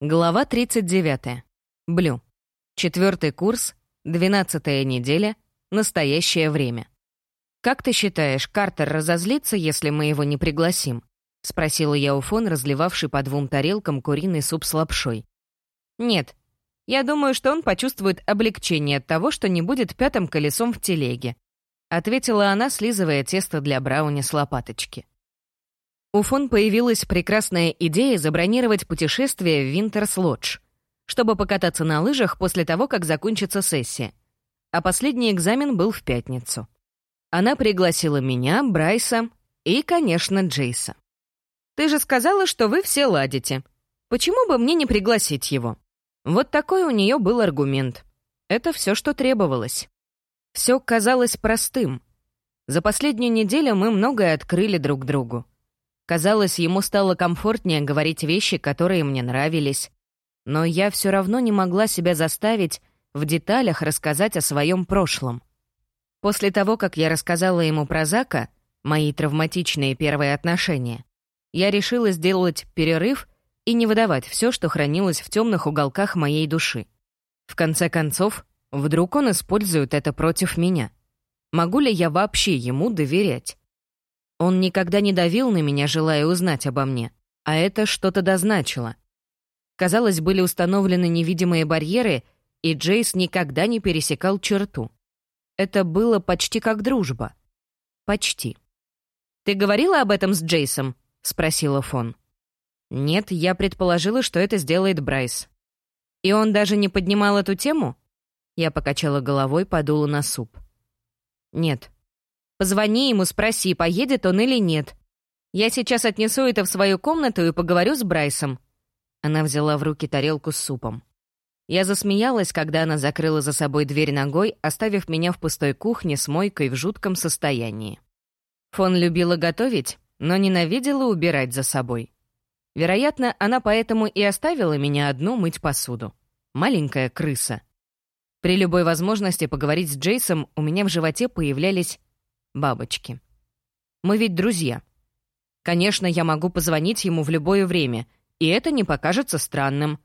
Глава 39. Блю. Четвертый курс, двенадцатая неделя, настоящее время. «Как ты считаешь, Картер разозлится, если мы его не пригласим?» — спросила я у Фон, разливавший по двум тарелкам куриный суп с лапшой. «Нет. Я думаю, что он почувствует облегчение от того, что не будет пятым колесом в телеге», — ответила она, слизывая тесто для брауни с лопаточки. У Фон появилась прекрасная идея забронировать путешествие в Винтерс-Лодж, чтобы покататься на лыжах после того, как закончится сессия. А последний экзамен был в пятницу. Она пригласила меня, Брайса и, конечно, Джейса. «Ты же сказала, что вы все ладите. Почему бы мне не пригласить его?» Вот такой у нее был аргумент. Это все, что требовалось. Все казалось простым. За последнюю неделю мы многое открыли друг другу. Казалось, ему стало комфортнее говорить вещи, которые мне нравились. Но я все равно не могла себя заставить в деталях рассказать о своем прошлом. После того, как я рассказала ему про Зака, мои травматичные первые отношения, я решила сделать перерыв и не выдавать все, что хранилось в темных уголках моей души. В конце концов, вдруг он использует это против меня. Могу ли я вообще ему доверять? Он никогда не давил на меня, желая узнать обо мне, а это что-то дозначило. Казалось, были установлены невидимые барьеры, и Джейс никогда не пересекал черту. Это было почти как дружба. Почти. «Ты говорила об этом с Джейсом?» — спросила Фон. «Нет, я предположила, что это сделает Брайс». «И он даже не поднимал эту тему?» Я покачала головой, подула на суп. «Нет, Позвони ему, спроси, поедет он или нет. Я сейчас отнесу это в свою комнату и поговорю с Брайсом». Она взяла в руки тарелку с супом. Я засмеялась, когда она закрыла за собой дверь ногой, оставив меня в пустой кухне с мойкой в жутком состоянии. Фон любила готовить, но ненавидела убирать за собой. Вероятно, она поэтому и оставила меня одну мыть посуду. Маленькая крыса. При любой возможности поговорить с Джейсом у меня в животе появлялись бабочки. Мы ведь друзья. Конечно, я могу позвонить ему в любое время, и это не покажется странным.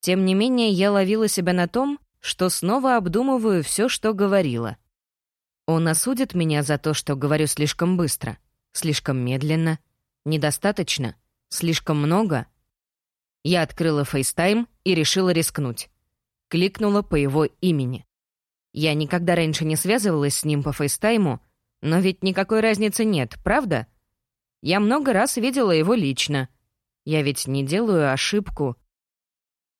Тем не менее, я ловила себя на том, что снова обдумываю все, что говорила. Он осудит меня за то, что говорю слишком быстро, слишком медленно, недостаточно, слишком много. Я открыла FaceTime и решила рискнуть. Кликнула по его имени. Я никогда раньше не связывалась с ним по фейстайму, но ведь никакой разницы нет, правда? Я много раз видела его лично. Я ведь не делаю ошибку.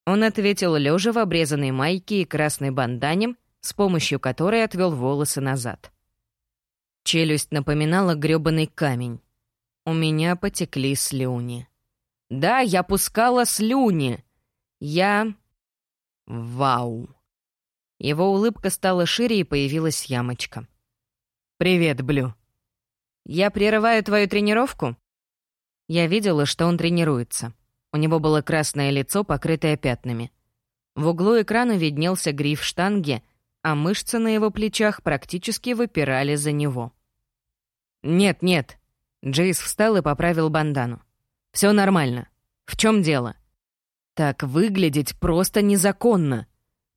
Он ответил лежа в обрезанной майке и красной бандане, с помощью которой отвел волосы назад. Челюсть напоминала грёбаный камень. У меня потекли слюни. Да, я пускала слюни. Я... Вау. Его улыбка стала шире и появилась ямочка. «Привет, Блю». «Я прерываю твою тренировку?» Я видела, что он тренируется. У него было красное лицо, покрытое пятнами. В углу экрана виднелся гриф штанги, а мышцы на его плечах практически выпирали за него. «Нет, нет». Джейс встал и поправил бандану. «Все нормально. В чем дело?» «Так выглядеть просто незаконно.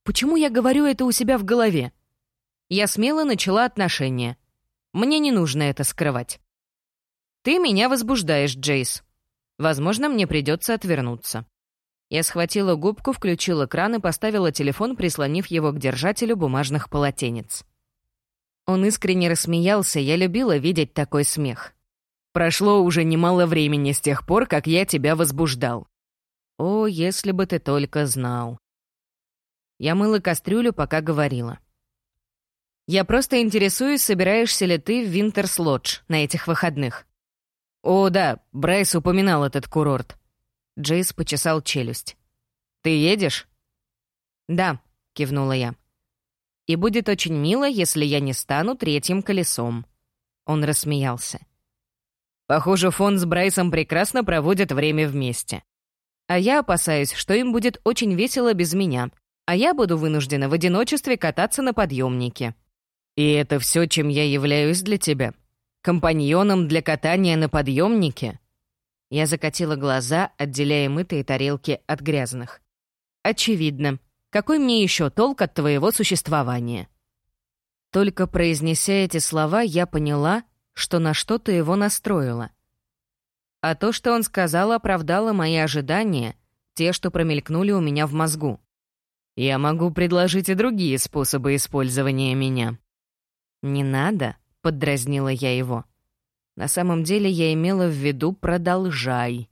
Почему я говорю это у себя в голове? Я смело начала отношения. Мне не нужно это скрывать. Ты меня возбуждаешь, Джейс. Возможно, мне придется отвернуться. Я схватила губку, включила кран и поставила телефон, прислонив его к держателю бумажных полотенец. Он искренне рассмеялся, я любила видеть такой смех. «Прошло уже немало времени с тех пор, как я тебя возбуждал». «О, если бы ты только знал». Я мыла кастрюлю, пока говорила. «Я просто интересуюсь, собираешься ли ты в Винтерс Лодж на этих выходных?» «О, да, Брайс упоминал этот курорт». Джейс почесал челюсть. «Ты едешь?» «Да», — кивнула я. «И будет очень мило, если я не стану третьим колесом». Он рассмеялся. «Похоже, Фон с Брайсом прекрасно проводят время вместе. А я опасаюсь, что им будет очень весело без меня, а я буду вынуждена в одиночестве кататься на подъемнике. И это все, чем я являюсь для тебя? Компаньоном для катания на подъемнике? Я закатила глаза, отделяя мытые тарелки от грязных. «Очевидно. Какой мне еще толк от твоего существования?» Только произнеся эти слова, я поняла, что на что-то его настроило. А то, что он сказал, оправдало мои ожидания, те, что промелькнули у меня в мозгу. Я могу предложить и другие способы использования меня. «Не надо», — поддразнила я его. На самом деле я имела в виду «продолжай».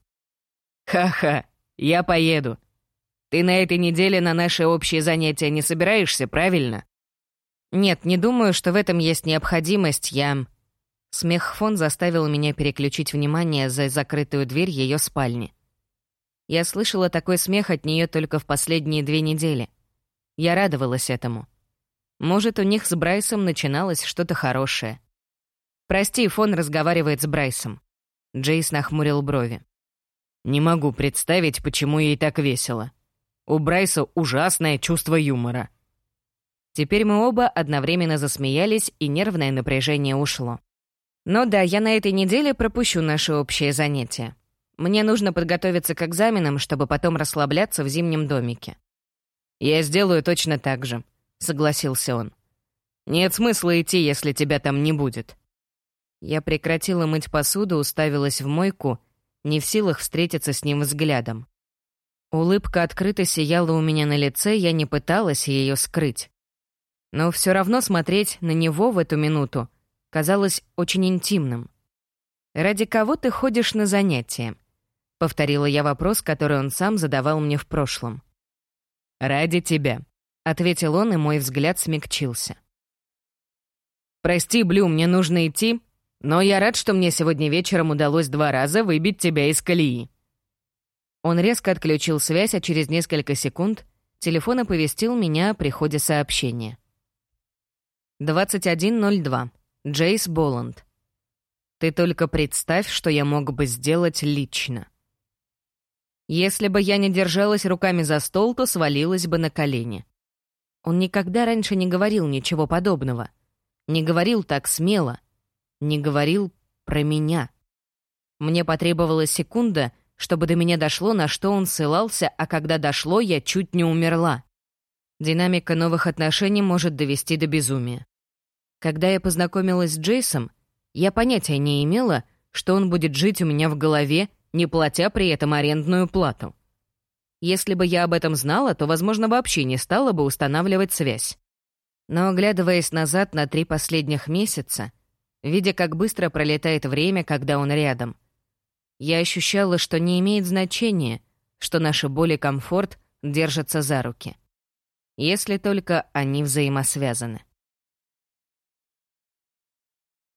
«Ха-ха, я поеду. Ты на этой неделе на наши общие занятия не собираешься, правильно?» «Нет, не думаю, что в этом есть необходимость, я...» Смех фон заставил меня переключить внимание за закрытую дверь ее спальни. Я слышала такой смех от нее только в последние две недели. Я радовалась этому. Может, у них с Брайсом начиналось что-то хорошее. «Прости, Фон разговаривает с Брайсом». Джейс нахмурил брови. «Не могу представить, почему ей так весело. У Брайса ужасное чувство юмора». Теперь мы оба одновременно засмеялись, и нервное напряжение ушло. «Ну да, я на этой неделе пропущу наше общее занятие. Мне нужно подготовиться к экзаменам, чтобы потом расслабляться в зимнем домике». «Я сделаю точно так же», — согласился он. «Нет смысла идти, если тебя там не будет». Я прекратила мыть посуду, уставилась в мойку, не в силах встретиться с ним взглядом. Улыбка открыто сияла у меня на лице, я не пыталась ее скрыть. Но все равно смотреть на него в эту минуту казалось очень интимным. «Ради кого ты ходишь на занятия?» — повторила я вопрос, который он сам задавал мне в прошлом. «Ради тебя», — ответил он, и мой взгляд смягчился. «Прости, Блю, мне нужно идти, но я рад, что мне сегодня вечером удалось два раза выбить тебя из колеи». Он резко отключил связь, а через несколько секунд телефон оповестил меня о приходе сообщения. 21.02. Джейс Боланд. «Ты только представь, что я мог бы сделать лично». Если бы я не держалась руками за стол, то свалилась бы на колени. Он никогда раньше не говорил ничего подобного. Не говорил так смело. Не говорил про меня. Мне потребовалась секунда, чтобы до меня дошло, на что он ссылался, а когда дошло, я чуть не умерла. Динамика новых отношений может довести до безумия. Когда я познакомилась с Джейсом, я понятия не имела, что он будет жить у меня в голове не платя при этом арендную плату. Если бы я об этом знала, то, возможно, вообще не стала бы устанавливать связь. Но, оглядываясь назад на три последних месяца, видя, как быстро пролетает время, когда он рядом, я ощущала, что не имеет значения, что наши боль и комфорт держатся за руки. Если только они взаимосвязаны.